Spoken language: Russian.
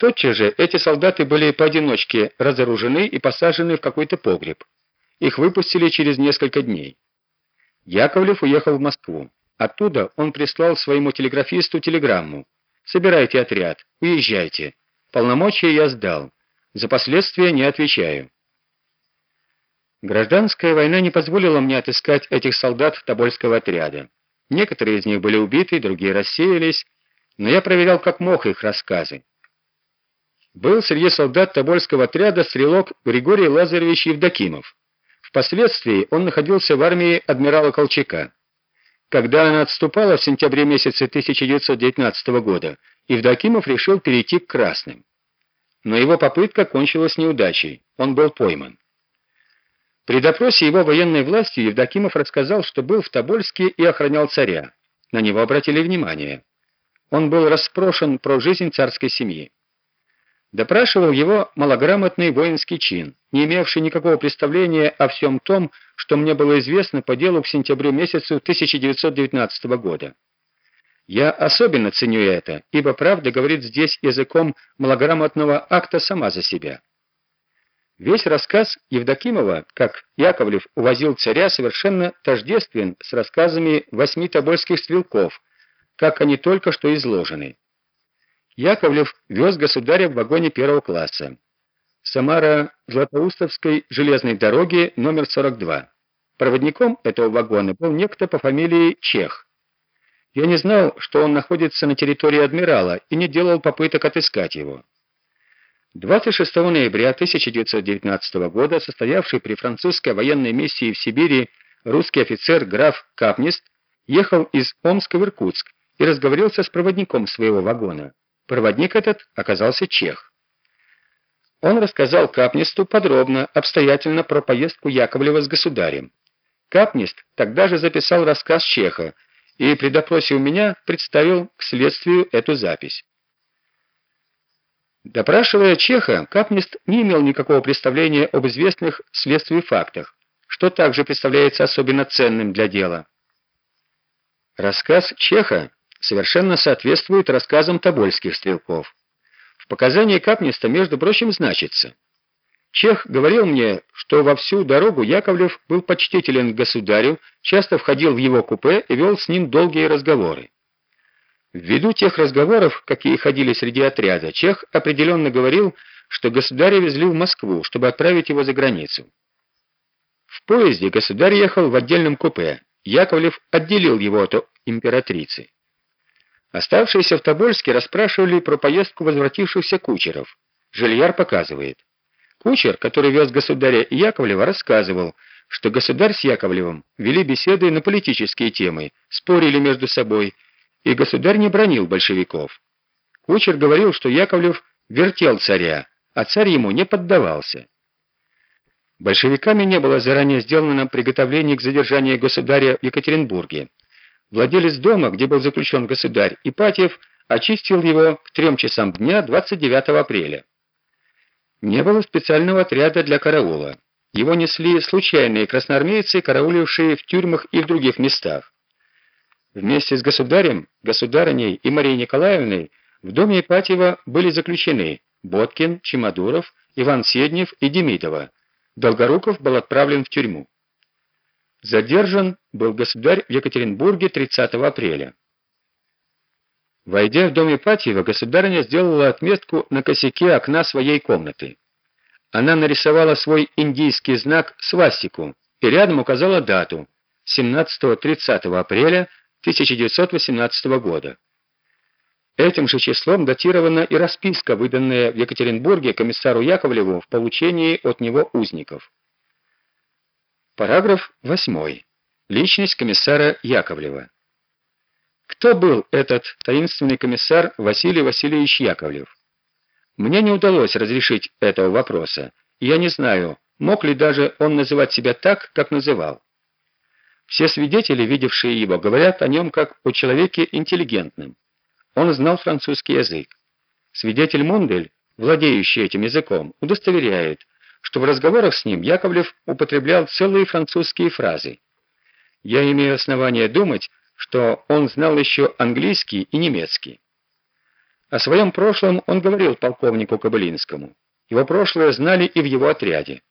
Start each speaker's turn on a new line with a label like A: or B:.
A: Тотчас же эти солдаты были поодиночке разоружены и посажены в какой-то погреб. Их выпустили через несколько дней. Яковлев уехал в Москву. Оттуда он прислал своему телеграфисту телеграмму. «Собирайте отряд, уезжайте. Полномочия я сдал. За последствия не отвечаю». Гражданская война не позволила мне отыскать этих солдат Тобольского отряда. Некоторые из них были убиты, другие рассеялись, но я проверял как мог их рассказы. Был среди солдат Тобольского отряда стрелок Григорий Лазаревич Евдокимов. Впоследствии он находился в армии адмирала Колчака. Когда она отступала в сентябре месяце 1919 года, Евдокимов решил перейти к красным. Но его попытка кончилась неудачей, он был пойман. При допросе его военной властью Евдокимов рассказал, что был в Тобольске и охранял царя. На него обратили внимание. Он был расспрошен про жизнь царской семьи. Допрашивал его малограмотный воинский чин, не имевший никакого представления о всем том, что мне было известно по делу в сентябре месяце 1919 года. Я особенно ценю это, ибо правда говорит здесь языком малограмотного акта сама за себя. Весь рассказ Евдокимова, как Яковлев увозил царя, совершенно тождествен с рассказами восьми тобольских стрелков, как они только что изложены. Яковлев вез государя в вагоне первого класса. Самара-Златоустовской железной дороги номер 42. Проводником этого вагона был некто по фамилии Чех. Я не знал, что он находится на территории адмирала и не делал попыток отыскать его. 26 ноября 1919 года состоявший при французской военной миссии в Сибири русский офицер граф Капнист ехал из Омска в Иркутск и разговорился с проводником своего вагона. Проводник этот оказался чех. Он рассказал Капнисту подробно, обстоятельно про поездку Яковлева с государем. Капнист тогда же записал рассказ чеха и при допросе у меня представил к следствию эту запись. Допрашивая Чеха, Капнист не имел никакого представления об известных следствию фактах, что также представляется особенно ценным для дела. Рассказ Чеха совершенно соответствует рассказам тобольских стрелков. В показании Капниста, между прочим, значится. Чех говорил мне, что во всю дорогу Яковлев был почтителен к государю, часто входил в его купе и вел с ним долгие разговоры. Ввиду тех разговоров, какие ходили среди отряда, Чех определенно говорил, что государя везли в Москву, чтобы отправить его за границу. В поезде государь ехал в отдельном купе. Яковлев отделил его от императрицы. Оставшиеся в Тобольске расспрашивали про поездку возвратившихся кучеров. Жильяр показывает. Кучер, который вез государя Яковлева, рассказывал, что государь с Яковлевым вели беседы на политические темы, спорили между собой, и государь не бронил большевиков. Кучер говорил, что Яковлев вертел царя, а царь ему не поддавался. Большевиками не было заранее сделано приготовление к задержанию государя в Екатеринбурге. Владелец дома, где был заключен государь, Ипатьев, очистил его к трем часам дня 29 апреля. Не было специального отряда для караула. Его несли случайные красноармейцы, караулившие в тюрьмах и в других местах. Вместе с государем, государыней и Марией Николаевной в доме Ипатьева были заключены Боткин, Чемодуров, Иван Седнев и Демидова. Долгоруков был отправлен в тюрьму. Задержан был государь в Екатеринбурге 30 апреля. Войдя в дом Ипатьева, государыня сделала отметку на косяке окна своей комнаты. Она нарисовала свой индийский знак свастику и рядом указала дату 17-30 апреля 1918 года. Этим же числом датирована и расписка, выданная в Екатеринбурге комиссару Яковлеву в получении от него узников. Параграф 8. Личность комиссара Яковлева. Кто был этот таинственный комиссар Василий Васильевич Яковлев? Мне не удалось разрешить этого вопроса. Я не знаю, мог ли даже он называть себя так, как называл. Все свидетели, видевшие его, говорят о нем как о человеке интеллигентном. Он знал французский язык. Свидетель Мондель, владеющий этим языком, удостоверяет, что в разговорах с ним Яковлев употреблял целые французские фразы. Я имею основание думать, что он знал еще английский и немецкий. О своем прошлом он говорил полковнику Кобылинскому. Его прошлое знали и в его отряде.